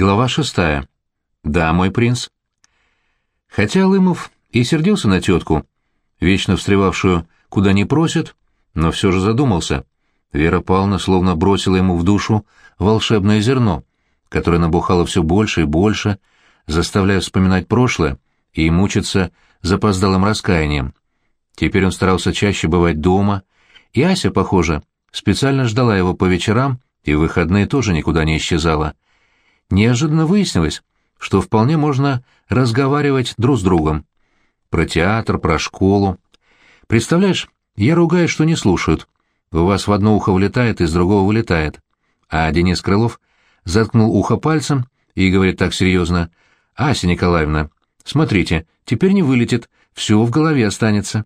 Глава шестая. Да, мой принц. Хотя Лымов и сердился на тетку, вечно встревавшую куда не просят, но все же задумался. Вера Павловна словно бросила ему в душу волшебное зерно, которое набухало все больше и больше, заставляя вспоминать прошлое и мучиться запоздалым раскаянием. Теперь он старался чаще бывать дома, и Ася, похоже, специально ждала его по вечерам и в выходные тоже никуда не исчезала. Неожиданно выяснилось, что вполне можно разговаривать друг с другом. Про театр, про школу. Представляешь, я ругаюсь, что не слушают. У вас в одно ухо влетает, из другого вылетает. А Денис Крылов заткнул ухо пальцем и говорит так серьезно. «Ася Николаевна, смотрите, теперь не вылетит, все в голове останется».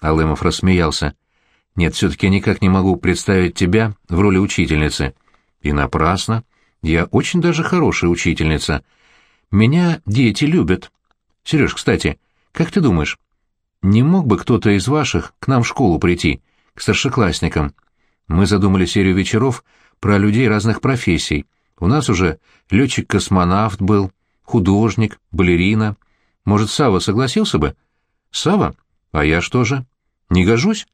Алымов рассмеялся. «Нет, все-таки я никак не могу представить тебя в роли учительницы». «И напрасно. Я очень даже хорошая учительница. Меня дети любят. Сереж, кстати, как ты думаешь, не мог бы кто-то из ваших к нам в школу прийти, к старшеклассникам? Мы задумали серию вечеров про людей разных профессий. У нас уже летчик-космонавт был, художник, балерина. Может, Сава согласился бы? Сава? А я что же? Не гожусь?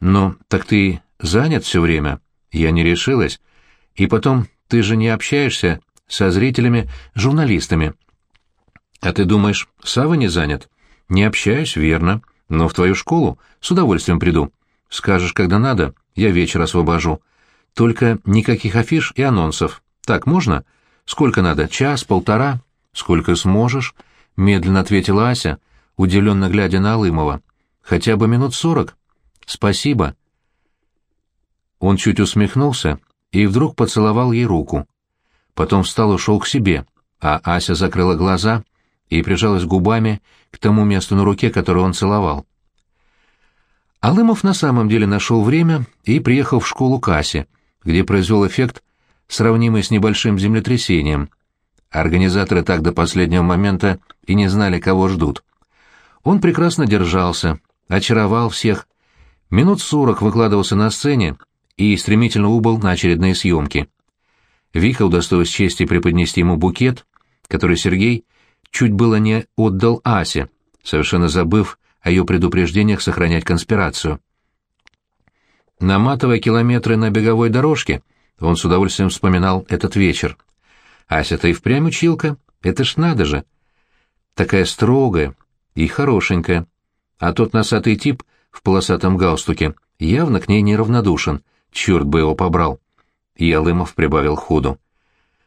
Но так ты занят все время. Я не решилась. И потом, ты же не общаешься со зрителями-журналистами. А ты думаешь, Сава не занят? Не общаюсь, верно. Но в твою школу с удовольствием приду. Скажешь, когда надо, я вечер освобожу. Только никаких афиш и анонсов. Так можно? Сколько надо? Час, полтора? Сколько сможешь? Медленно ответила Ася, удивленно глядя на Алымова. Хотя бы минут сорок. Спасибо. Он чуть усмехнулся и вдруг поцеловал ей руку. Потом встал и ушел к себе, а Ася закрыла глаза и прижалась губами к тому месту на руке, которое он целовал. Алымов на самом деле нашел время и приехал в школу Касси, где произвел эффект, сравнимый с небольшим землетрясением. Организаторы так до последнего момента и не знали, кого ждут. Он прекрасно держался, очаровал всех. Минут сорок выкладывался на сцене и стремительно убыл на очередные съемки. Вика удостоилась чести преподнести ему букет, который Сергей чуть было не отдал Асе, совершенно забыв о ее предупреждениях сохранять конспирацию. Наматывая километры на беговой дорожке, он с удовольствием вспоминал этот вечер. Ася-то и впрямь училка, это ж надо же. Такая строгая и хорошенькая. А тот носатый тип в полосатом галстуке явно к ней неравнодушен, черт бы его побрал. И Алымов прибавил ходу.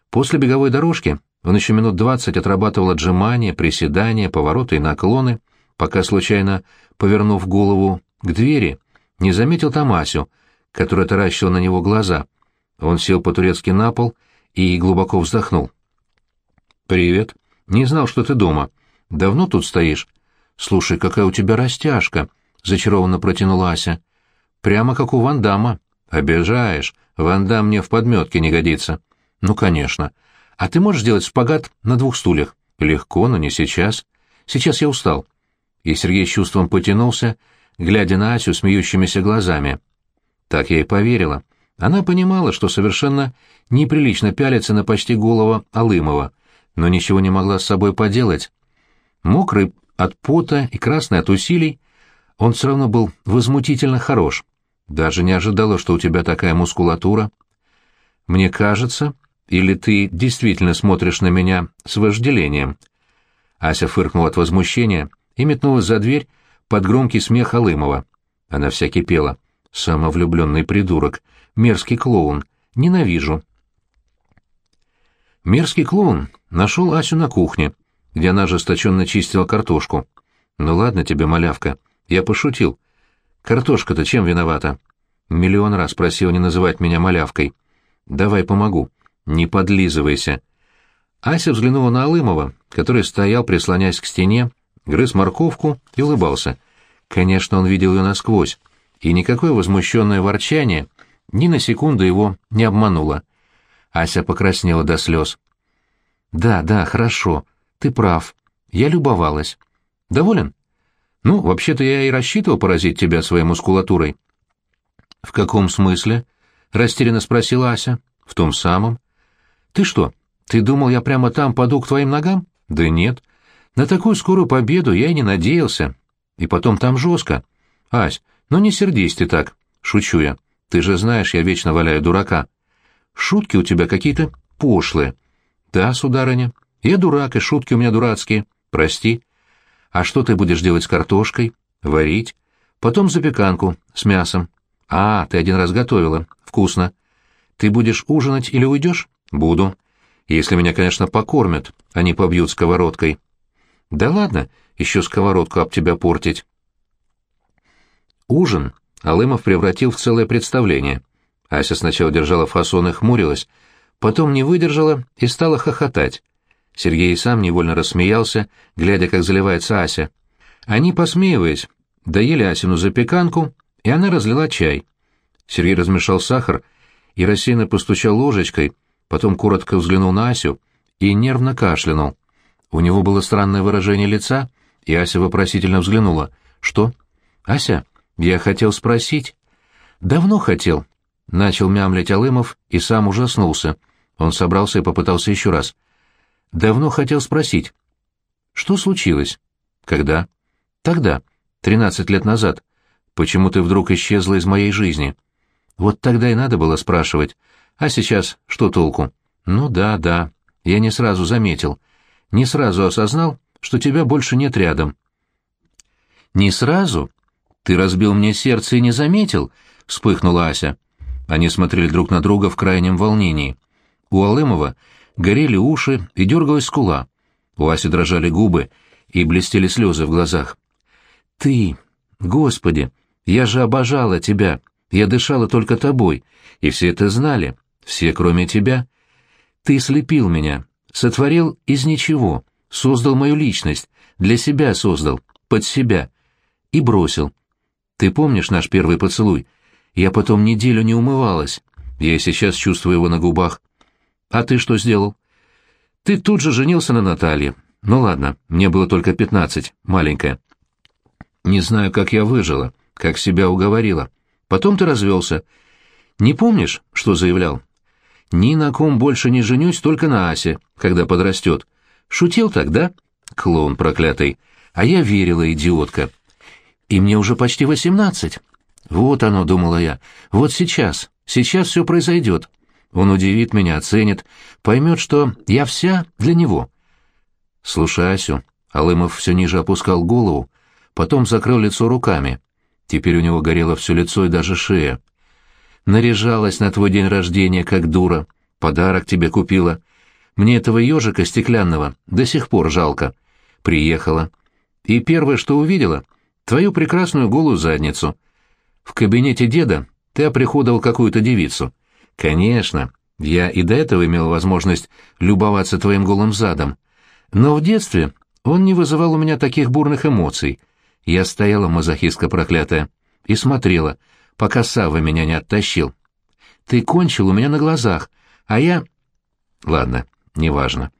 После беговой дорожки он еще минут двадцать отрабатывал отжимания, приседания, повороты и наклоны, пока, случайно повернув голову к двери, не заметил Тамасю, которая таращила на него глаза. Он сел по-турецки на пол и глубоко вздохнул. «Привет. Не знал, что ты дома. Давно тут стоишь? Слушай, какая у тебя растяжка!» — зачарованно протянула Ася. «Прямо как у Вандама. Обижаешь. Вандам мне в подметке не годится». «Ну, конечно. А ты можешь сделать шпагат на двух стульях? Легко, но не сейчас. Сейчас я устал. И Сергей с чувством потянулся, глядя на Асю смеющимися глазами. Так я и поверила. Она понимала, что совершенно неприлично пялиться на почти голого Алымова, но ничего не могла с собой поделать. Мокрый от пота и красный от усилий, он все равно был возмутительно хорош. Даже не ожидала, что у тебя такая мускулатура. Мне кажется, или ты действительно смотришь на меня с вожделением?» Ася фыркнула от возмущения и метнулась за дверь под громкий смех Алымова. Она вся кипела. «Самовлюбленный придурок, мерзкий клоун, ненавижу». Мерзкий клоун нашел Асю на кухне, где она ожесточенно чистила картошку. «Ну ладно тебе, малявка, я пошутил. Картошка-то чем виновата?» Миллион раз просил не называть меня малявкой. «Давай помогу. «Не подлизывайся». Ася взглянула на Алымова, который стоял, прислонясь к стене, грыз морковку и улыбался. Конечно, он видел ее насквозь, и никакое возмущенное ворчание ни на секунду его не обмануло. Ася покраснела до слез. «Да, да, хорошо. Ты прав. Я любовалась. Доволен? Ну, вообще-то я и рассчитывал поразить тебя своей мускулатурой». «В каком смысле?» — растерянно спросила Ася. «В том самом. Ты что, Ты думал, я прямо там паду к твоим ногам? Да нет. На такую скорую победу я и не надеялся. И потом там жестко. Ась, ну не сердись ты так. Шучу я. Ты же знаешь, я вечно валяю дурака. Шутки у тебя какие-то пошлые. Да, сударыня. Я дурак, и шутки у меня дурацкие. Прости. А что ты будешь делать с картошкой? Варить. Потом запеканку с мясом. А, ты один раз готовила. Вкусно. Ты будешь ужинать или уйдешь? Буду. Если меня, конечно, покормят, а не побьют сковородкой. Да ладно, еще сковородку об тебя портить. Ужин Алымов превратил в целое представление. Ася сначала держала фасон и хмурилась, потом не выдержала и стала хохотать. Сергей сам невольно рассмеялся, глядя, как заливается Ася. Они, посмеиваясь, доели Асину запеканку, и она разлила чай. Сергей размешал сахар и рассеянно постучал ложечкой, потом коротко взглянул на Асю и нервно кашлянул. У него было странное выражение лица, и Ася вопросительно взглянула. «Что?» «Ася, я хотел спросить». «Давно хотел», — начал мямлить Алымов и сам ужаснулся. Он собрался и попытался еще раз. «Давно хотел спросить». «Что случилось?» «Когда?» «Тогда, тринадцать лет назад. Почему ты вдруг исчезла из моей жизни?» «Вот тогда и надо было спрашивать. А сейчас что толку?» «Ну да, да. Я не сразу заметил. Не сразу осознал, что тебя больше нет рядом». «Не сразу? Ты разбил мне сердце и не заметил?» — вспыхнула Ася. Они смотрели друг на друга в крайнем волнении. У Алымова горели уши и дергалась скула. У Аси дрожали губы и блестели слезы в глазах. «Ты! Господи! Я же обожала тебя! Я дышала только тобой, и все это знали, все, кроме тебя. Ты слепил меня, сотворил из ничего, создал мою личность, для себя создал, под себя, и бросил. Ты помнишь наш первый поцелуй? Я потом неделю не умывалась. Я сейчас чувствую его на губах. А ты что сделал? Ты тут же женился на Наталье. Ну ладно, мне было только пятнадцать, маленькая. Не знаю, как я выжила, как себя уговорила. Потом ты развелся. Не помнишь, что заявлял? Ни на ком больше не женюсь, только на Асе, когда подрастет. Шутил тогда? Клоун проклятый. А я верила, идиотка. И мне уже почти восемнадцать. Вот оно, думала я. Вот сейчас, сейчас все произойдет. Он удивит меня, оценит, поймет, что я вся для него. Слушай, Асю, Алымов все ниже опускал голову, потом закрыл лицо руками. Теперь у него горело все лицо и даже шея. Наряжалась на твой день рождения, как дура. Подарок тебе купила. Мне этого ежика стеклянного до сих пор жалко. Приехала. И первое, что увидела, твою прекрасную голую задницу. В кабинете деда ты оприходовал какую-то девицу. Конечно, я и до этого имел возможность любоваться твоим голым задом. Но в детстве он не вызывал у меня таких бурных эмоций — я стояла, мазохистка проклятая, и смотрела, пока Савва меня не оттащил. Ты кончил у меня на глазах, а я... Ладно, неважно.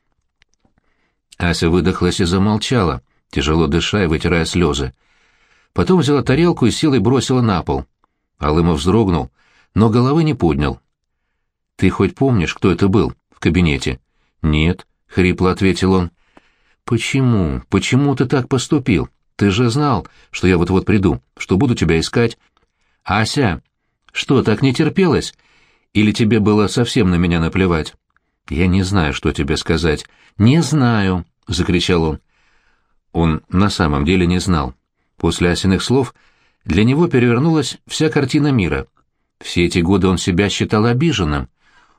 Ася выдохлась и замолчала, тяжело дыша и вытирая слезы. Потом взяла тарелку и силой бросила на пол. Алымов вздрогнул, но головы не поднял. «Ты хоть помнишь, кто это был в кабинете?» «Нет», — хрипло ответил он. «Почему? Почему ты так поступил? Ты же знал, что я вот-вот приду, что буду тебя искать. Ася, что, так не терпелось? Или тебе было совсем на меня наплевать? Я не знаю, что тебе сказать. Не знаю, — закричал он. Он на самом деле не знал. После Асиных слов для него перевернулась вся картина мира. Все эти годы он себя считал обиженным.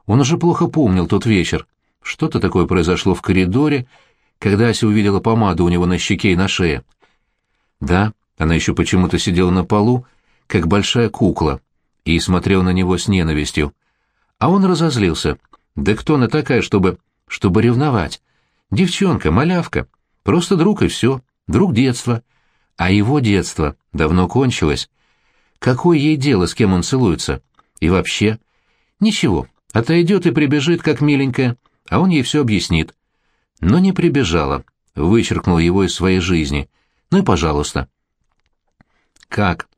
Он уже плохо помнил тот вечер. Что-то такое произошло в коридоре, когда Ася увидела помаду у него на щеке и на шее. Да, она еще почему-то сидела на полу, как большая кукла, и смотрела на него с ненавистью. А он разозлился. Да кто она такая, чтобы... чтобы ревновать? Девчонка, малявка. Просто друг и все. Друг детства. А его детство давно кончилось. Какое ей дело, с кем он целуется? И вообще? Ничего. Отойдет и прибежит, как миленькая, а он ей все объяснит. Но не прибежала. Вычеркнул его из своей жизни — ну и пожалуйста. Как?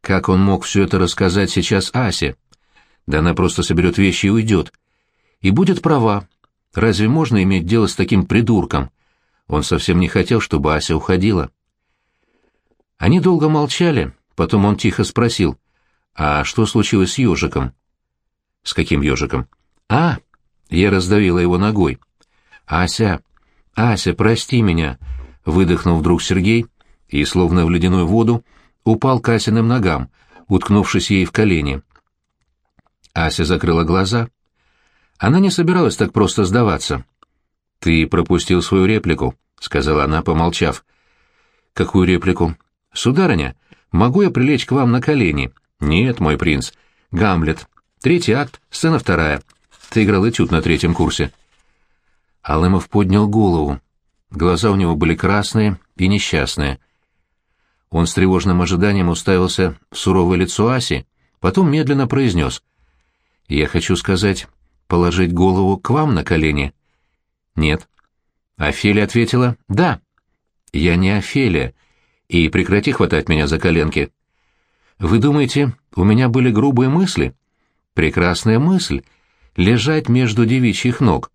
Как он мог все это рассказать сейчас Асе? Да она просто соберет вещи и уйдет. И будет права. Разве можно иметь дело с таким придурком? Он совсем не хотел, чтобы Ася уходила. Они долго молчали, потом он тихо спросил, «А что случилось с ежиком?» «С каким ежиком?» «А!» — я раздавила его ногой. «Ася! Ася, прости меня!» — выдохнул вдруг Сергей и, словно в ледяную воду, упал к Асиным ногам, уткнувшись ей в колени. Ася закрыла глаза. Она не собиралась так просто сдаваться. «Ты пропустил свою реплику», — сказала она, помолчав. «Какую реплику?» «Сударыня, могу я прилечь к вам на колени?» «Нет, мой принц. Гамлет. Третий акт, сцена вторая. Ты играл этюд на третьем курсе». Алымов поднял голову. Глаза у него были красные и несчастные. Он с тревожным ожиданием уставился в суровое лицо Аси, потом медленно произнес. «Я хочу сказать, положить голову к вам на колени?» «Нет». Офелия ответила «Да». «Я не Офелия, и прекрати хватать меня за коленки». «Вы думаете, у меня были грубые мысли?» «Прекрасная мысль — лежать между девичьих ног».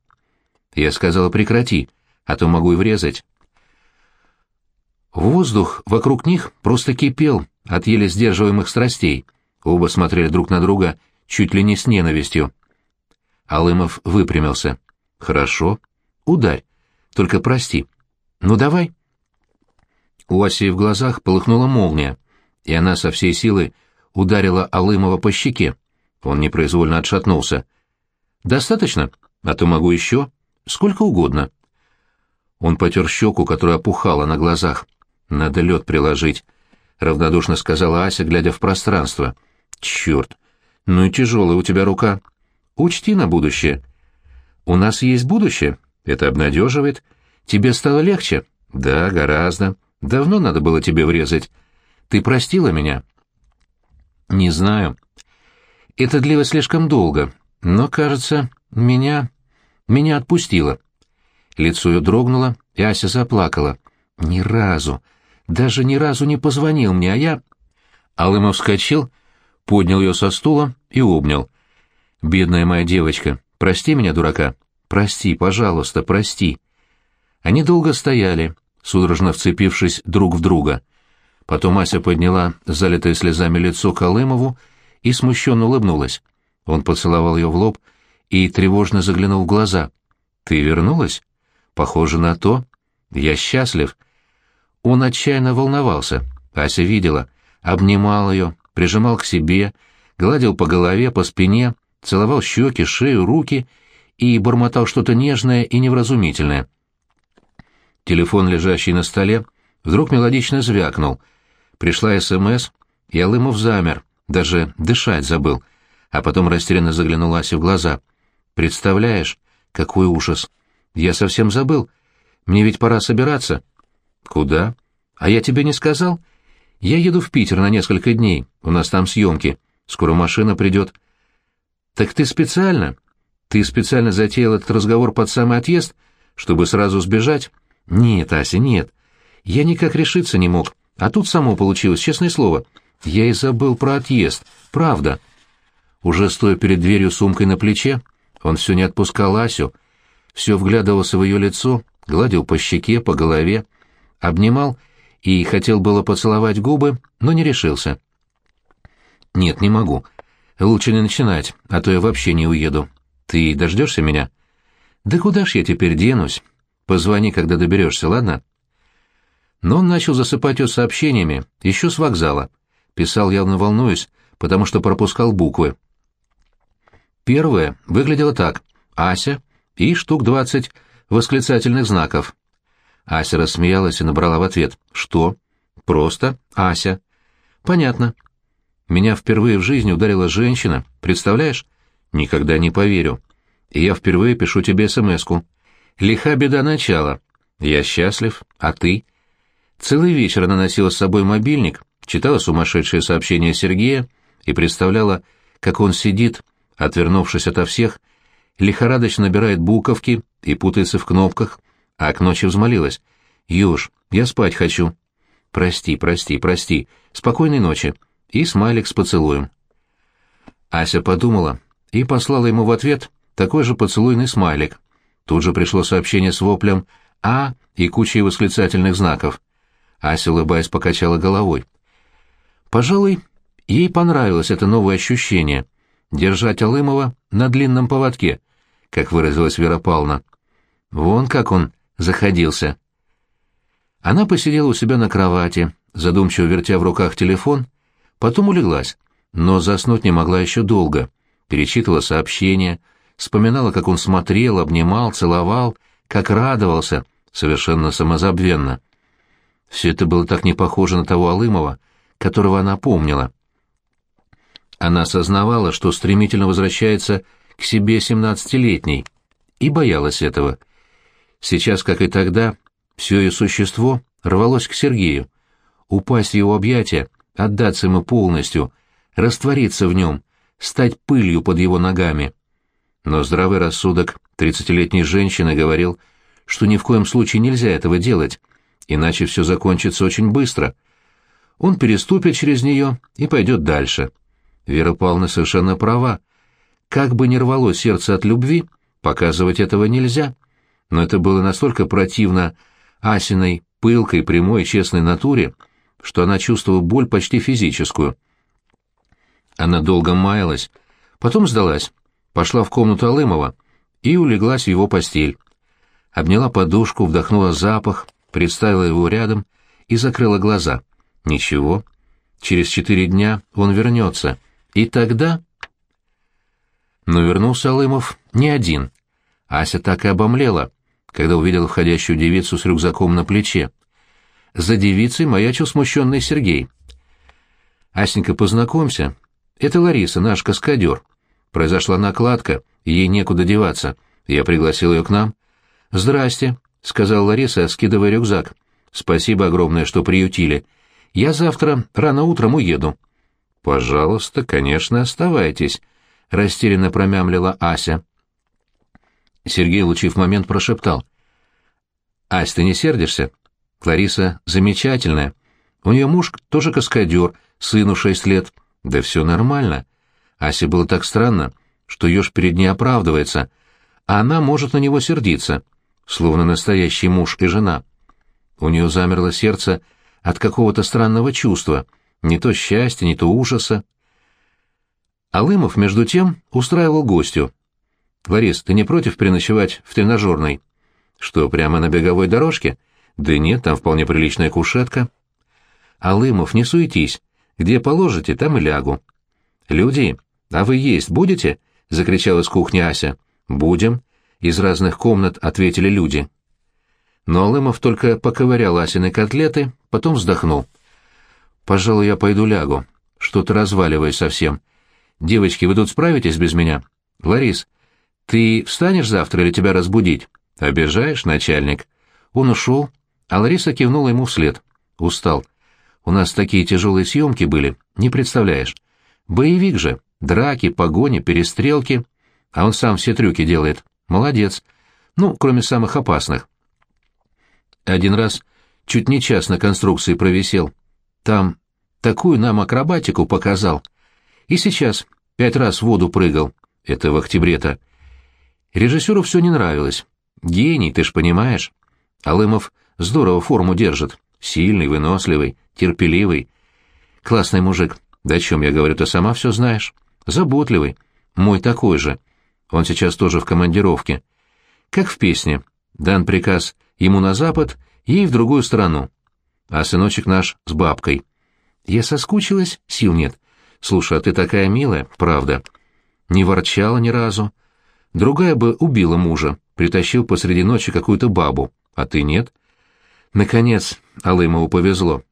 Я сказала «прекрати», а то могу и врезать. Воздух вокруг них просто кипел от еле сдерживаемых страстей. Оба смотрели друг на друга чуть ли не с ненавистью. Алымов выпрямился. «Хорошо. Ударь. Только прости. Ну давай». У Аси в глазах полыхнула молния, и она со всей силы ударила Алымова по щеке. Он непроизвольно отшатнулся. «Достаточно? А то могу еще. Сколько угодно». Он потер щеку, которая опухала на глазах. «Надо лед приложить», — равнодушно сказала Ася, глядя в пространство. «Черт! Ну и тяжелая у тебя рука. Учти на будущее». «У нас есть будущее. Это обнадеживает. Тебе стало легче?» «Да, гораздо. Давно надо было тебе врезать. Ты простила меня?» «Не знаю. Это длилось слишком долго, но, кажется, меня... меня отпустило». Лицо ее дрогнуло, и Ася заплакала. «Ни разу, даже ни разу не позвонил мне, а я...» Алымов вскочил, поднял ее со стула и обнял. «Бедная моя девочка, прости меня, дурака. Прости, пожалуйста, прости». Они долго стояли, судорожно вцепившись друг в друга. Потом Ася подняла залитое слезами лицо к Алымову и смущенно улыбнулась. Он поцеловал ее в лоб и тревожно заглянул в глаза. «Ты вернулась? Похоже на то. Я счастлив». Он отчаянно волновался. Ася видела. Обнимал ее, прижимал к себе, гладил по голове, по спине, целовал щеки, шею, руки и бормотал что-то нежное и невразумительное. Телефон, лежащий на столе, вдруг мелодично звякнул. Пришла СМС, и Алымов замер, даже дышать забыл, а потом растерянно заглянул Асе в глаза. «Представляешь, какой ужас! Я совсем забыл. Мне ведь пора собираться». «Куда?» «А я тебе не сказал?» «Я еду в Питер на несколько дней. У нас там съемки. Скоро машина придет». «Так ты специально? Ты специально затеял этот разговор под самый отъезд, чтобы сразу сбежать?» «Нет, Ася, нет. Я никак решиться не мог. А тут само получилось, честное слово. Я и забыл про отъезд. Правда». Уже стоя перед дверью сумкой на плече, он все не отпускал Асю, все вглядывался в ее лицо, гладил по щеке, по голове, обнимал и хотел было поцеловать губы, но не решился. «Нет, не могу. Лучше не начинать, а то я вообще не уеду. Ты дождешься меня?» «Да куда ж я теперь денусь? Позвони, когда доберешься, ладно?» Но он начал засыпать ее сообщениями, еще с вокзала. Писал явно волнуясь, потому что пропускал буквы. Первое выглядело так. «Ася» и штук двадцать восклицательных знаков. Ася рассмеялась и набрала в ответ. «Что?» «Просто Ася». «Понятно». «Меня впервые в жизни ударила женщина, представляешь?» «Никогда не поверю. И я впервые пишу тебе смс-ку. Лиха беда начала. Я счастлив, а ты?» Целый вечер она носила с собой мобильник, читала сумасшедшие сообщения Сергея и представляла, как он сидит, отвернувшись ото всех, лихорадочно набирает буковки и путается в кнопках, а к ночи взмолилась. «Юж, я спать хочу». «Прости, прости, прости. Спокойной ночи». И смайлик с поцелуем. Ася подумала и послала ему в ответ такой же поцелуйный смайлик. Тут же пришло сообщение с воплем «А» и кучей восклицательных знаков. Ася, улыбаясь, покачала головой. Пожалуй, ей понравилось это новое ощущение — держать Алымова на длинном поводке, как выразилась Вера Павловна. Вон как он заходился. Она посидела у себя на кровати, задумчиво вертя в руках телефон, потом улеглась, но заснуть не могла еще долго. Перечитывала сообщения, вспоминала, как он смотрел, обнимал, целовал, как радовался, совершенно самозабвенно. Все это было так не похоже на того Алымова, которого она помнила. Она осознавала, что стремительно возвращается к себе семнадцатилетней, и боялась этого. Сейчас, как и тогда, все ее существо рвалось к Сергею, упасть в его объятия, отдаться ему полностью, раствориться в нем, стать пылью под его ногами. Но здравый рассудок тридцатилетней женщины говорил, что ни в коем случае нельзя этого делать, иначе все закончится очень быстро. Он переступит через нее и пойдет дальше. Вера Павловна совершенно права. Как бы ни рвало сердце от любви, показывать этого нельзя. Но это было настолько противно Асиной пылкой, прямой честной натуре, что она чувствовала боль почти физическую. Она долго маялась, потом сдалась, пошла в комнату Алымова и улеглась в его постель. Обняла подушку, вдохнула запах, представила его рядом и закрыла глаза. Ничего. Через четыре дня он вернется. И тогда... Но вернулся Алымов не один. Ася так и обомлела, когда увидела входящую девицу с рюкзаком на плече. За девицей маячил смущенный Сергей. «Асенька, познакомься. Это Лариса, наш каскадер. Произошла накладка, ей некуда деваться. Я пригласил ее к нам». «Здрасте», — сказал Лариса, скидывая рюкзак. «Спасибо огромное, что приютили. Я завтра рано утром уеду». «Пожалуйста, конечно, оставайтесь», — растерянно промямлила Ася. Сергей, лучив момент, прошептал. «Ась, ты не сердишься? Клариса замечательная. У нее муж тоже каскадер, сыну шесть лет. Да все нормально. Асе было так странно, что еж перед ней оправдывается, а она может на него сердиться, словно настоящий муж и жена. У нее замерло сердце от какого-то странного чувства, не то счастья, не то ужаса. Алымов, между тем, устраивал гостю. «Ларис, ты не против переночевать в тренажерной?» «Что, прямо на беговой дорожке?» «Да нет, там вполне приличная кушетка». «Алымов, не суетись. Где положите, там и лягу». «Люди, а вы есть будете?» — закричала из кухни Ася. «Будем», — из разных комнат ответили люди. Но Алымов только поковырял Асины котлеты, потом вздохнул. «Пожалуй, я пойду лягу. Что-то разваливаюсь совсем. Девочки, вы тут справитесь без меня? Ларис, ты встанешь завтра или тебя разбудить? Обижаешь, начальник? Он ушел, а Лариса кивнула ему вслед. Устал. У нас такие тяжелые съемки были, не представляешь. Боевик же. Драки, погони, перестрелки. А он сам все трюки делает. Молодец. Ну, кроме самых опасных. Один раз чуть не час на конструкции провисел. Там такую нам акробатику показал. И сейчас пять раз в воду прыгал. Это в октябре-то. Режиссеру все не нравилось. Гений, ты ж понимаешь. Алымов здорово форму держит. Сильный, выносливый, терпеливый. Классный мужик. Да о чем я говорю, ты сама все знаешь. Заботливый. Мой такой же. Он сейчас тоже в командировке. Как в песне. Дан приказ ему на запад, ей в другую сторону. А сыночек наш с бабкой. Я соскучилась, сил нет. Слушай, а ты такая милая, правда. Не ворчала ни разу. Другая бы убила мужа, притащил посреди ночи какую-то бабу, а ты нет. Наконец, Алымову повезло.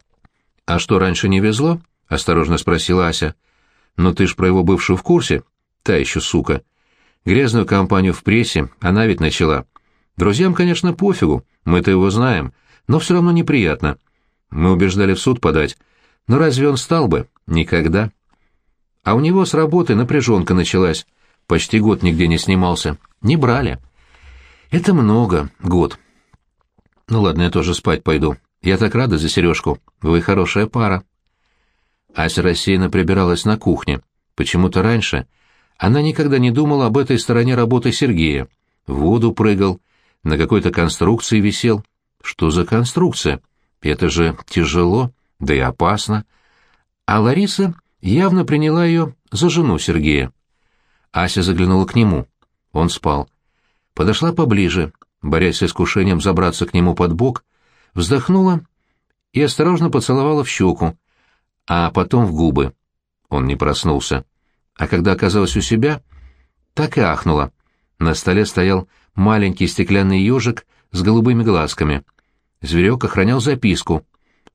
— А что, раньше не везло? — осторожно спросила Ася. — Но ты ж про его бывшую в курсе? Та еще сука. Грязную кампанию в прессе она ведь начала. Друзьям, конечно, пофигу, мы-то его знаем, но все равно неприятно. Мы убеждали в суд подать. Но разве он стал бы? Никогда. А у него с работы напряженка началась. Почти год нигде не снимался. Не брали. Это много, год. Ну ладно, я тоже спать пойду. Я так рада за Сережку. Вы хорошая пара. Ася рассеянно прибиралась на кухне. Почему-то раньше она никогда не думала об этой стороне работы Сергея. в воду прыгал, на какой-то конструкции висел. Что за конструкция? Это же тяжело, да и опасно. А Лариса явно приняла ее за жену Сергея. Ася заглянула к нему. Он спал. Подошла поближе, борясь с искушением забраться к нему под бок, вздохнула и осторожно поцеловала в щеку, а потом в губы. Он не проснулся. А когда оказалась у себя, так и ахнула. На столе стоял маленький стеклянный ежик с голубыми глазками. Зверек охранял записку.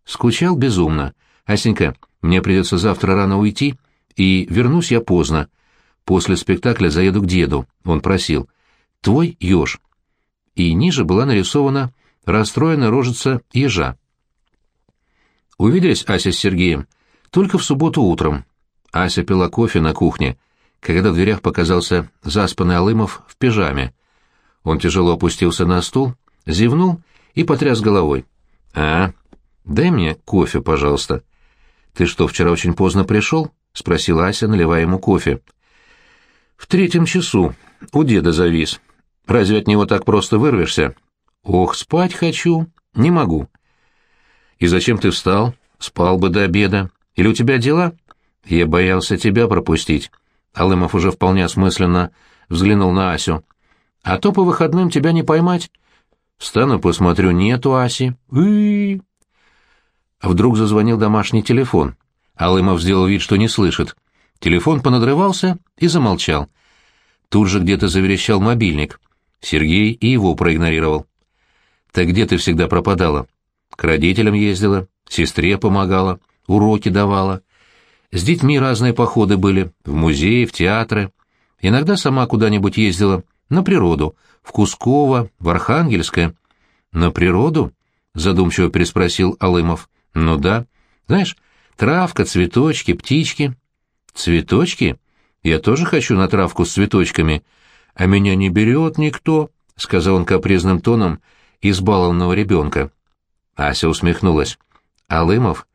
Скучал безумно. «Асенька, мне придется завтра рано уйти, и вернусь я поздно. После спектакля заеду к деду», — он просил. «Твой еж». И ниже была нарисована расстроенная рожица ежа. Увиделись Ася с Сергеем только в субботу утром. Ася пила кофе на кухне, когда в дверях показался заспанный Алымов в пижаме. Он тяжело опустился на стул, зевнул и потряс головой. «А, дай мне кофе, пожалуйста». «Ты что, вчера очень поздно пришел?» — спросила Ася, наливая ему кофе. «В третьем часу. У деда завис. Разве от него так просто вырвешься?» «Ох, спать хочу. Не могу». «И зачем ты встал? Спал бы до обеда. Или у тебя дела?» «Я боялся тебя пропустить». Алымов уже вполне осмысленно взглянул на Асю. «А то по выходным тебя не поймать». «Встану, посмотрю, нету Аси». «Уи!» А вдруг зазвонил домашний телефон. Алымов сделал вид, что не слышит. Телефон понадрывался и замолчал. Тут же где-то заверещал мобильник. Сергей и его проигнорировал. «Так где ты всегда пропадала?» «К родителям ездила, сестре помогала, уроки давала. С детьми разные походы были, в музеи, в театры. Иногда сама куда-нибудь ездила, на природу, в Кусково, в Архангельское». «На природу?» — задумчиво переспросил Алымов. «Ну да. Знаешь, травка, цветочки, птички». «Цветочки? Я тоже хочу на травку с цветочками. А меня не берет никто», — сказал он капризным тоном избалованного ребенка. Ася усмехнулась. «Алымов,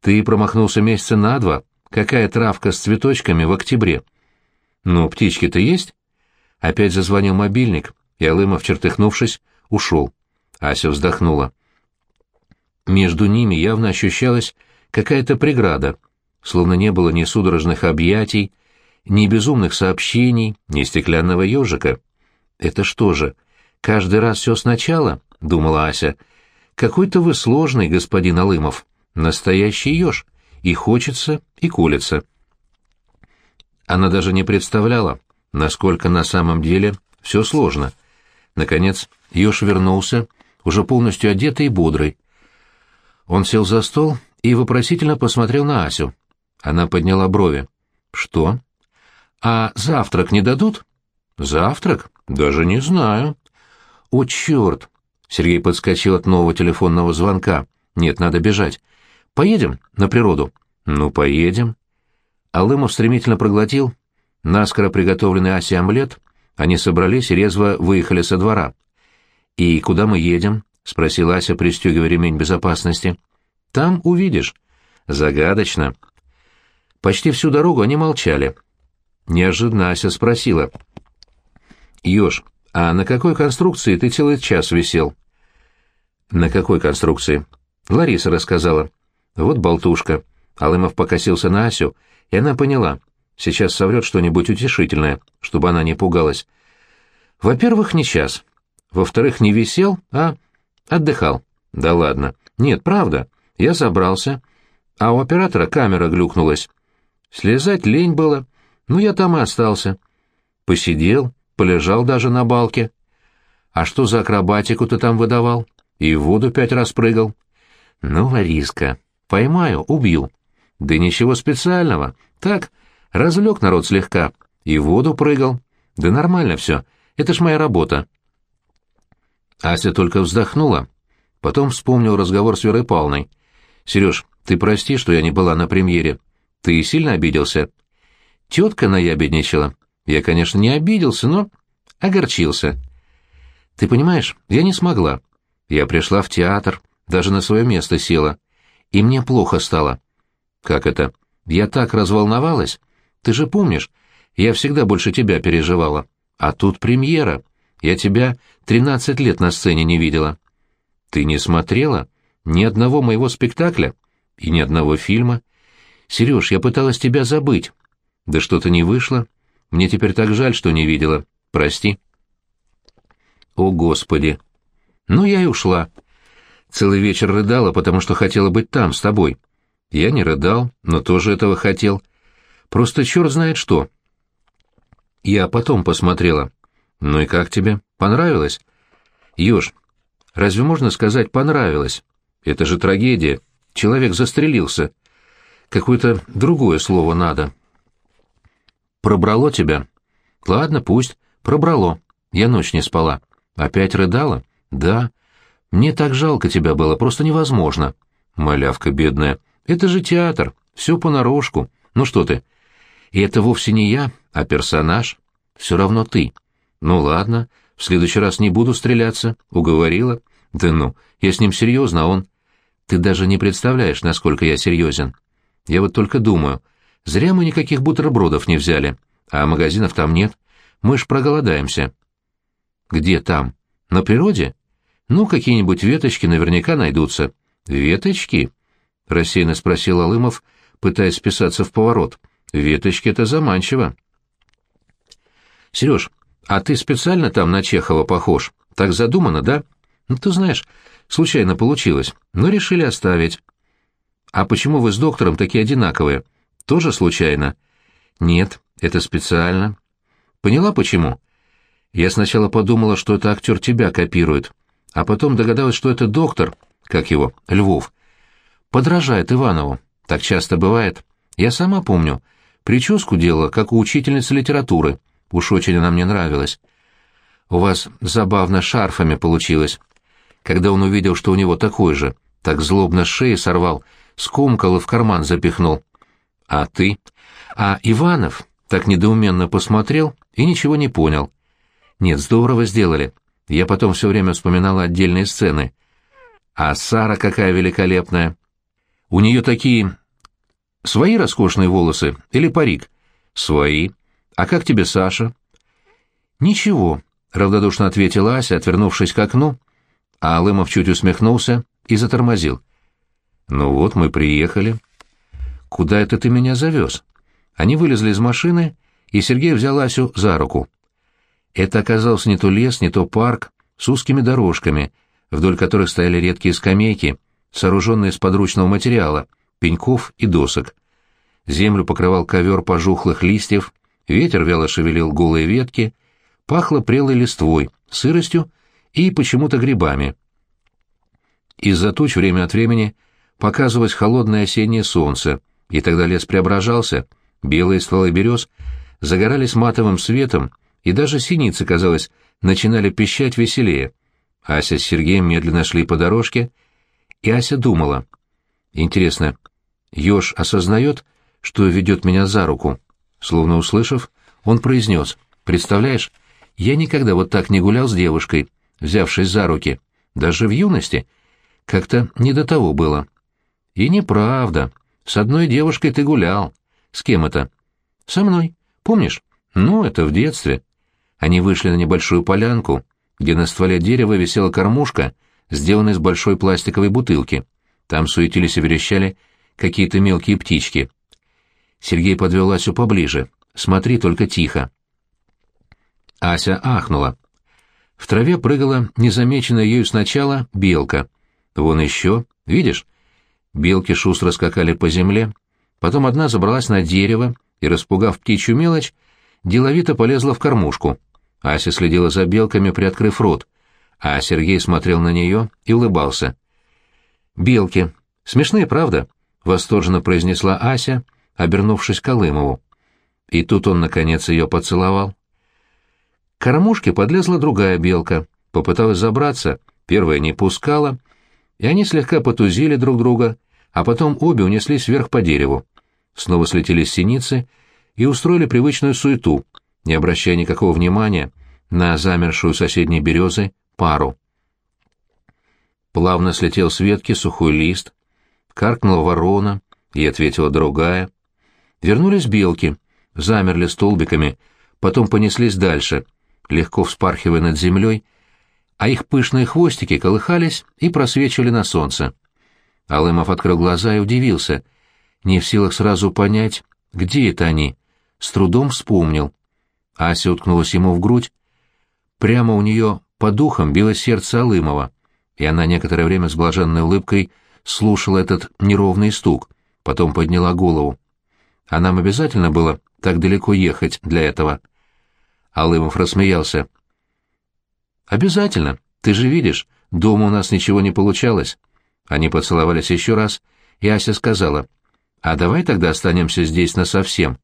ты промахнулся месяца на два. Какая травка с цветочками в октябре?» «Ну, птички-то есть?» Опять зазвонил мобильник, и Алымов, чертыхнувшись, ушел. Ася вздохнула. Между ними явно ощущалась какая-то преграда, словно не было ни судорожных объятий, ни безумных сообщений, ни стеклянного ежика. «Это что же, каждый раз все сначала?» — думала Ася. «Какой-то вы сложный, господин Алымов, настоящий еж, и хочется, и колется». Она даже не представляла, насколько на самом деле все сложно. Наконец, еж вернулся, уже полностью одетый и бодрый, он сел за стол и вопросительно посмотрел на Асю. Она подняла брови. «Что?» «А завтрак не дадут?» «Завтрак? Даже не знаю». «О, черт!» Сергей подскочил от нового телефонного звонка. «Нет, надо бежать. Поедем на природу?» «Ну, поедем». Алымов стремительно проглотил наскоро приготовленный Асе омлет. Они собрались и резво выехали со двора. «И куда мы едем?» — спросила Ася, пристегивая ремень безопасности. «Там увидишь». «Загадочно». Почти всю дорогу они молчали. Неожиданно Ася спросила. «Ёж, а на какой конструкции ты целый час висел?» «На какой конструкции?» Лариса рассказала. «Вот болтушка». Алымов покосился на Асю, и она поняла. Сейчас соврет что-нибудь утешительное, чтобы она не пугалась. «Во-первых, не час. Во-вторых, не висел, а Отдыхал. Да ладно. Нет, правда. Я забрался. А у оператора камера глюкнулась. Слезать лень было. Ну, я там и остался. Посидел, полежал даже на балке. А что за акробатику ты там выдавал? И в воду пять раз прыгал. Ну, Лариска, поймаю, убью. Да ничего специального. Так, развлек народ слегка. И в воду прыгал. Да нормально все. Это ж моя работа. Ася только вздохнула. Потом вспомнил разговор с Верой Павловной. «Сереж, ты прости, что я не была на премьере. Ты сильно обиделся?» «Тетка наябедничала. Я, конечно, не обиделся, но огорчился. Ты понимаешь, я не смогла. Я пришла в театр, даже на свое место села. И мне плохо стало. Как это? Я так разволновалась. Ты же помнишь, я всегда больше тебя переживала. А тут премьера. Я тебя тринадцать лет на сцене не видела». «Ты не смотрела? Ни одного моего спектакля? И ни одного фильма? Сереж, я пыталась тебя забыть. Да что-то не вышло. Мне теперь так жаль, что не видела. Прости». «О, Господи!» Ну, я и ушла. Целый вечер рыдала, потому что хотела быть там, с тобой. Я не рыдал, но тоже этого хотел. Просто черт знает что. Я потом посмотрела. Ну и как тебе? Понравилось? Ёж, разве можно сказать «понравилось»? Это же трагедия. Человек застрелился. Какое-то другое слово надо. Пробрало тебя? Ладно, пусть. Пробрало. Я ночь не спала. Опять рыдала? Да. Мне так жалко тебя было, просто невозможно. Малявка бедная. Это же театр. Все понарошку. Ну что ты? И это вовсе не я, а персонаж. Все равно ты. Ну ладно, в следующий раз не буду стреляться. Уговорила. Да ну, я с ним серьезно, а он... Ты даже не представляешь, насколько я серьезен. Я вот только думаю, зря мы никаких бутербродов не взяли, а магазинов там нет. Мы ж проголодаемся. Где там? На природе? Ну, какие-нибудь веточки наверняка найдутся. Веточки? Рассеянно спросил Алымов, пытаясь списаться в поворот. Веточки — это заманчиво. Сереж, а ты специально там на Чехова похож? Так задумано, да? Ну, ты знаешь, случайно получилось, но решили оставить. А почему вы с доктором такие одинаковые? Тоже случайно? Нет, это специально. Поняла, почему? Я сначала подумала, что это актер тебя копирует, а потом догадалась, что это доктор, как его, Львов, подражает Иванову. Так часто бывает. Я сама помню. Прическу делала, как у учительницы литературы. Уж очень она мне нравилась. У вас забавно шарфами получилось. Когда он увидел, что у него такой же, так злобно с шеи сорвал, скомкал и в карман запихнул. А ты? А Иванов так недоуменно посмотрел и ничего не понял. Нет, здорово сделали. Я потом все время вспоминала отдельные сцены. А Сара какая великолепная. У нее такие... Свои роскошные волосы или парик? Свои. А как тебе Саша? Ничего, равнодушно ответила Ася, отвернувшись к окну, а Алымов чуть усмехнулся и затормозил. Ну вот, мы приехали. Куда это ты меня завез? Они вылезли из машины, и Сергей взял Асю за руку. Это оказался не то лес, не то парк, с узкими дорожками, вдоль которых стояли редкие скамейки, сооруженные из подручного материала, пеньков и досок. Землю покрывал ковер пожухлых листьев, ветер вяло шевелил голые ветки, пахло прелой листвой, сыростью и почему-то грибами. Из-за туч время от времени показывалось холодное осеннее солнце, и тогда лес преображался, белые стволы берез загорались матовым светом, и даже синицы, казалось, начинали пищать веселее. Ася с Сергеем медленно шли по дорожке, и Ася думала. Интересно, Ёж осознает, что ведет меня за руку? Словно услышав, он произнес. Представляешь, я никогда вот так не гулял с девушкой, взявшись за руки. Даже в юности. Как-то не до того было. И неправда. С одной девушкой ты гулял. С кем это? Со мной. Помнишь? Ну, это в детстве. Они вышли на небольшую полянку, где на стволе дерева висела кормушка, сделанная из большой пластиковой бутылки. Там суетились и верещали какие-то мелкие птички. Сергей подвел Асю поближе. «Смотри, только тихо». Ася ахнула. В траве прыгала, незамеченная ею сначала, белка. Вон еще, видишь? Белки шустро скакали по земле. Потом одна забралась на дерево и, распугав птичью мелочь, деловито полезла в кормушку. Ася следила за белками, приоткрыв рот, а Сергей смотрел на нее и улыбался. «Белки. Смешные, правда?» — восторженно произнесла Ася, обернувшись к Колымову. И тут он, наконец, ее поцеловал. К кормушке подлезла другая белка, попыталась забраться, первая не пускала, и они слегка потузили друг друга, а потом обе унеслись вверх по дереву. Снова слетели синицы и устроили привычную суету, не обращая никакого внимания на замершую соседней березы пару. Плавно слетел с ветки сухой лист, каркнула ворона, и ответила другая. Вернулись белки, замерли столбиками, потом понеслись дальше, легко вспархивая над землей, а их пышные хвостики колыхались и просвечивали на солнце. Алымов открыл глаза и удивился, не в силах сразу понять, где это они. С трудом вспомнил. Ася уткнулась ему в грудь. Прямо у нее по духам билось сердце Алымова, и она некоторое время с блаженной улыбкой слушала этот неровный стук, потом подняла голову. А нам обязательно было так далеко ехать для этого. Алымов рассмеялся. «Обязательно. Ты же видишь, дома у нас ничего не получалось». Они поцеловались еще раз, и Ася сказала, «А давай тогда останемся здесь насовсем.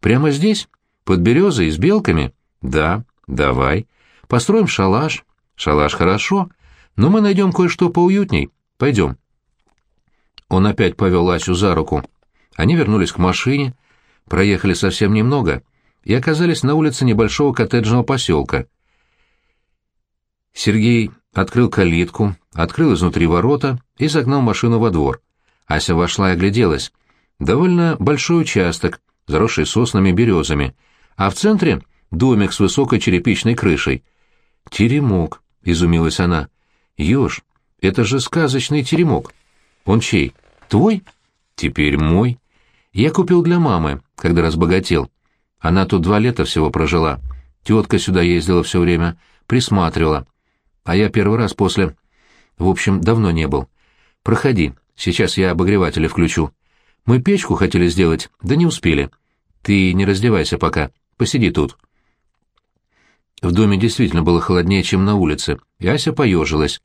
Прямо здесь? Под березой с белками?» «Да, давай. Построим шалаш. Шалаш хорошо, но мы найдем кое-что поуютней. Пойдем». Он опять повел Асю за руку. Они вернулись к машине, проехали совсем немного и оказались на улице небольшого коттеджного поселка. Сергей открыл калитку, открыл изнутри ворота и загнал машину во двор. Ася вошла и огляделась. Довольно большой участок, заросший соснами и березами, а в центре домик с высокой черепичной крышей. «Теремок», — изумилась она. «Еж, это же сказочный теремок. Он чей? Твой?» «Теперь мой. Я купил для мамы, когда разбогател. Она тут два лета всего прожила. Тетка сюда ездила все время, присматривала. А я первый раз после... В общем, давно не был. Проходи, сейчас я обогреватели включу. Мы печку хотели сделать, да не успели. Ты не раздевайся пока, посиди тут. В доме действительно было холоднее, чем на улице, и Ася поежилась.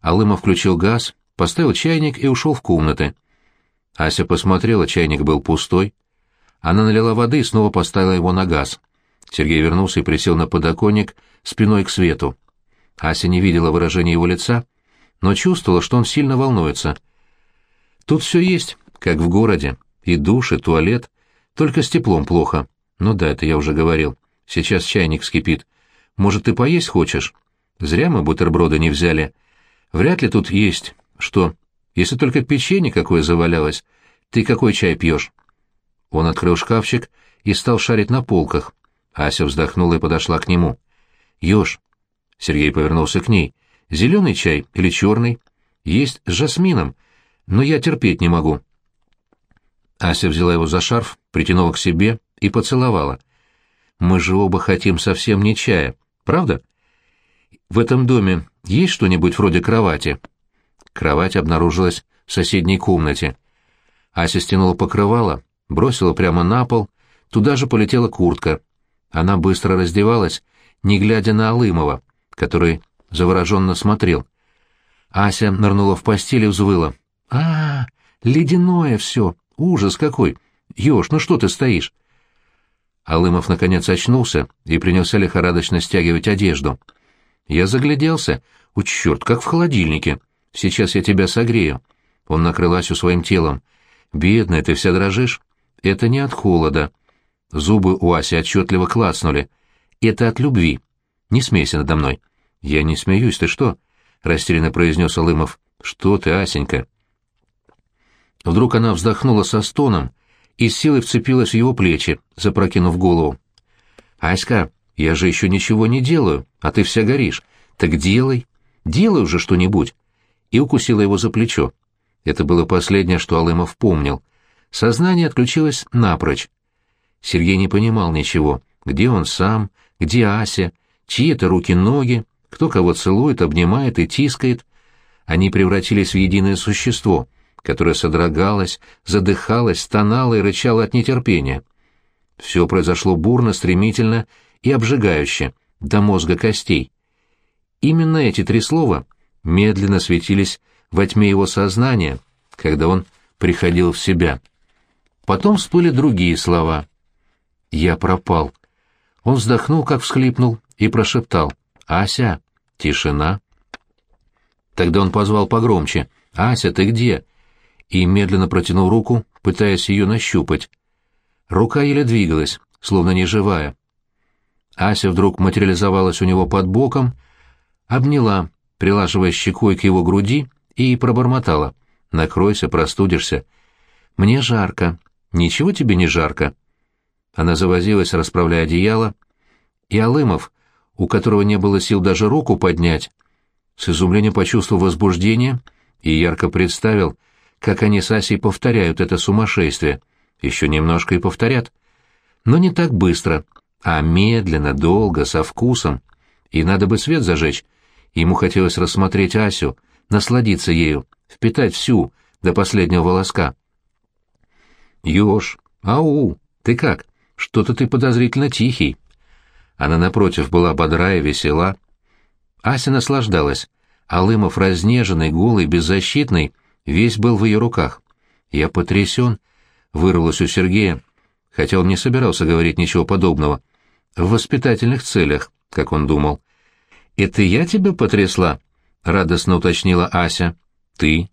Алыма включил газ, поставил чайник и ушел в комнаты. Ася посмотрела, чайник был пустой. Она налила воды и снова поставила его на газ. Сергей вернулся и присел на подоконник спиной к свету. Ася не видела выражения его лица, но чувствовала, что он сильно волнуется. Тут все есть, как в городе, и душ, и туалет, только с теплом плохо. Ну да, это я уже говорил. Сейчас чайник вскипит. Может, ты поесть хочешь? Зря мы бутерброды не взяли. Вряд ли тут есть. Что? Если только печенье какое завалялось. Ты какой чай пьешь? Он открыл шкафчик и стал шарить на полках. Ася вздохнула и подошла к нему. «Еж, Сергей повернулся к ней. «Зеленый чай или черный? Есть с жасмином, но я терпеть не могу». Ася взяла его за шарф, притянула к себе и поцеловала. «Мы же оба хотим совсем не чая, правда? В этом доме есть что-нибудь вроде кровати?» Кровать обнаружилась в соседней комнате. Ася стянула покрывало, бросила прямо на пол, туда же полетела куртка. Она быстро раздевалась, не глядя на Алымова, который завороженно смотрел. Ася нырнула в постель и взвыла. а, -а, -а ледяное все! Ужас какой! Ёж, ну что ты стоишь?» Алымов наконец очнулся и принялся лихорадочно стягивать одежду. Я загляделся. «У черт, как в холодильнике! Сейчас я тебя согрею!» Он накрыл Асю своим телом. «Бедная, ты вся дрожишь?» «Это не от холода». Зубы у Аси отчетливо клацнули. «Это от любви. Не смейся надо мной». «Я не смеюсь, ты что?» — растерянно произнес Алымов. «Что ты, Асенька?» Вдруг она вздохнула со стоном и с силой вцепилась в его плечи, запрокинув голову. «Аська, я же еще ничего не делаю, а ты вся горишь. Так делай, делай уже что-нибудь!» И укусила его за плечо. Это было последнее, что Алымов помнил. Сознание отключилось напрочь. Сергей не понимал ничего. Где он сам, где Ася, чьи это руки-ноги, кто кого целует, обнимает и тискает. Они превратились в единое существо, которое содрогалось, задыхалось, стонало и рычало от нетерпения. Все произошло бурно, стремительно и обжигающе, до мозга костей. Именно эти три слова медленно светились во тьме его сознания, когда он приходил в себя. Потом всплыли другие слова. «Я пропал». Он вздохнул, как всхлипнул, и прошептал «Ася!» Тишина. Тогда он позвал погромче «Ася, ты где?» и медленно протянул руку, пытаясь ее нащупать. Рука еле двигалась, словно неживая. Ася вдруг материализовалась у него под боком, обняла, прилаживая щекой к его груди, и пробормотала. «Накройся, простудишься». «Мне жарко». «Ничего тебе не жарко?» Она завозилась, расправляя одеяло, и Алымов у которого не было сил даже руку поднять, с изумлением почувствовал возбуждение и ярко представил, как они с Асей повторяют это сумасшествие. Еще немножко и повторят. Но не так быстро, а медленно, долго, со вкусом. И надо бы свет зажечь. Ему хотелось рассмотреть Асю, насладиться ею, впитать всю, до последнего волоска. «Ёж, ау, ты как? Что-то ты подозрительно тихий». Она, напротив, была бодра и весела. Ася наслаждалась. Алымов, разнеженный, голый, беззащитный, весь был в ее руках. «Я потрясен», — вырвалось у Сергея, хотя он не собирался говорить ничего подобного. В воспитательных целях, как он думал. «Это я тебя потрясла?» — радостно уточнила Ася. «Ты?»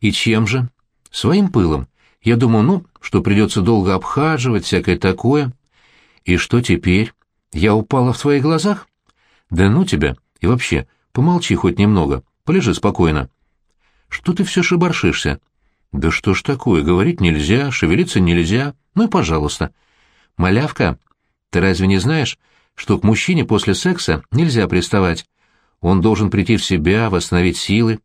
«И чем же?» «Своим пылом. Я думал, ну, что придется долго обхаживать, всякое такое». «И что теперь? Я упала в твоих глазах?» «Да ну тебя! И вообще, помолчи хоть немного, полежи спокойно». «Что ты все шибаршишься?» «Да что ж такое, говорить нельзя, шевелиться нельзя, ну и пожалуйста». «Малявка, ты разве не знаешь, что к мужчине после секса нельзя приставать? Он должен прийти в себя, восстановить силы.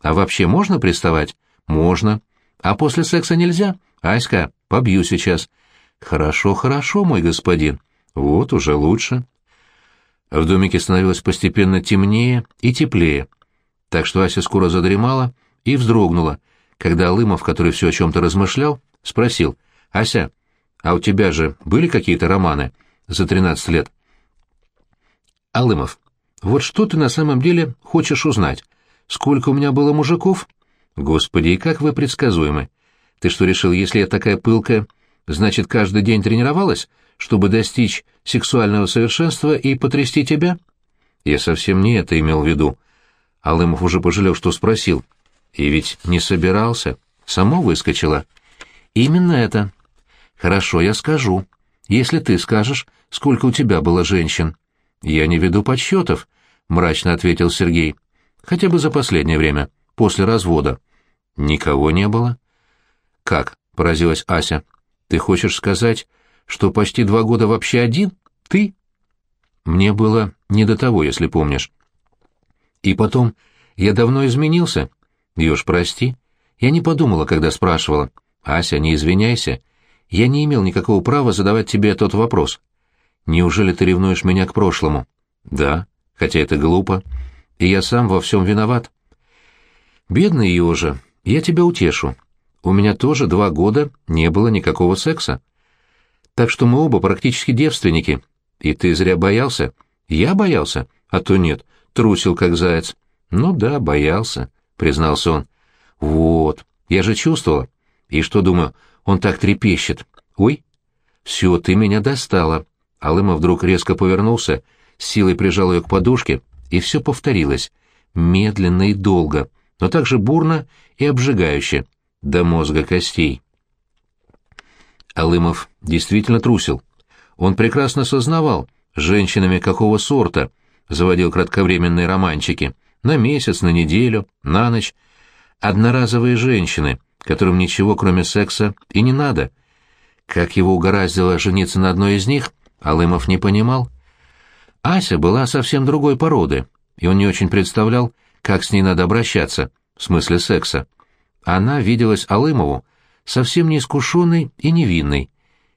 А вообще можно приставать? Можно. А после секса нельзя? Аська, побью сейчас. Хорошо, хорошо, мой господин. Вот уже лучше. В домике становилось постепенно темнее и теплее, так что Ася скоро задремала и вздрогнула, когда Алымов, который все о чем-то размышлял, спросил, «Ася, а у тебя же были какие-то романы за тринадцать лет?» «Алымов, вот что ты на самом деле хочешь узнать? Сколько у меня было мужиков? Господи, и как вы предсказуемы. Ты что решил, если я такая пылкая, значит, каждый день тренировалась, чтобы достичь сексуального совершенства и потрясти тебя? Я совсем не это имел в виду. Алымов уже пожалел, что спросил. И ведь не собирался. Само выскочило. Именно это. Хорошо, я скажу. Если ты скажешь, сколько у тебя было женщин. Я не веду подсчетов, мрачно ответил Сергей. Хотя бы за последнее время, после развода. Никого не было. Как? поразилась Ася. Ты хочешь сказать, что почти два года вообще один? Ты? Мне было не до того, если помнишь. И потом, я давно изменился. Ёж, прости. Я не подумала, когда спрашивала. Ася, не извиняйся. Я не имел никакого права задавать тебе тот вопрос. Неужели ты ревнуешь меня к прошлому? Да, хотя это глупо и я сам во всем виноват. Бедный Ёжа, я тебя утешу. У меня тоже два года не было никакого секса. Так что мы оба практически девственники. И ты зря боялся. Я боялся, а то нет, трусил как заяц. Ну да, боялся, признался он. Вот, я же чувствовала. И что, думаю, он так трепещет. Ой, все, ты меня достала. Алыма вдруг резко повернулся, силой прижал ее к подушке и все повторилось, медленно и долго, но также бурно и обжигающе, до мозга костей. Алымов действительно трусил. Он прекрасно сознавал, женщинами какого сорта заводил кратковременные романчики, на месяц, на неделю, на ночь. Одноразовые женщины, которым ничего кроме секса и не надо. Как его угораздило жениться на одной из них, Алымов не понимал. Ася была совсем другой породы, и он не очень представлял, как с ней надо обращаться, в смысле секса. Она виделась Алымову совсем неискушенной и невинной.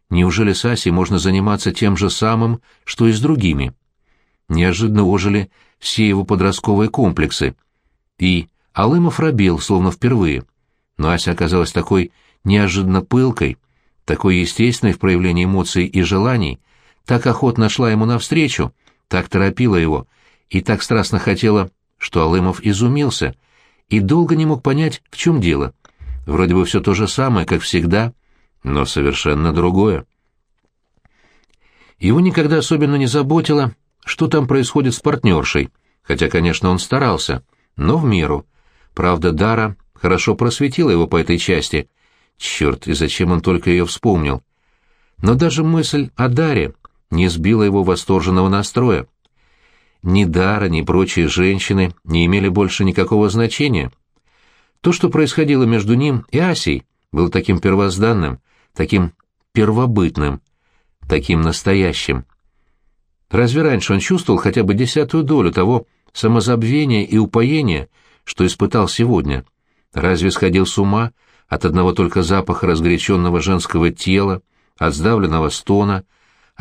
Неужели с Асей можно заниматься тем же самым, что и с другими? Неожиданно ожили все его подростковые комплексы. И Алымов робел, словно впервые. Но Ася оказалась такой неожиданно пылкой, такой естественной в проявлении эмоций и желаний, так охотно шла ему навстречу, так торопила его и так страстно хотела, что Алымов изумился и долго не мог понять, в чем дело. Вроде бы все то же самое, как всегда, но совершенно другое. Его никогда особенно не заботило, что там происходит с партнершей, хотя, конечно, он старался, но в меру. Правда, Дара хорошо просветила его по этой части. Черт, и зачем он только ее вспомнил? Но даже мысль о Даре не сбила его восторженного настроя. Ни Дара, ни прочие женщины не имели больше никакого значения. То, что происходило между ним и Асей, было таким первозданным, таким первобытным, таким настоящим. Разве раньше он чувствовал хотя бы десятую долю того самозабвения и упоения, что испытал сегодня? Разве сходил с ума от одного только запаха разгоряченного женского тела, от сдавленного стона,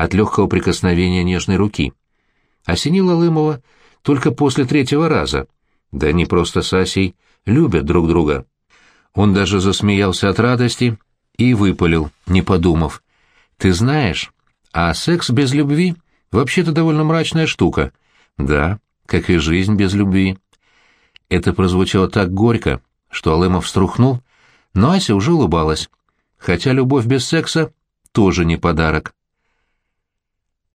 от легкого прикосновения нежной руки? Осенило Лымова только после третьего раза. Да они просто с Асей любят друг друга. Он даже засмеялся от радости и выпалил, не подумав. «Ты знаешь, а секс без любви вообще-то довольно мрачная штука. Да, как и жизнь без любви». Это прозвучало так горько, что Алымов струхнул, но Ася уже улыбалась. Хотя любовь без секса тоже не подарок.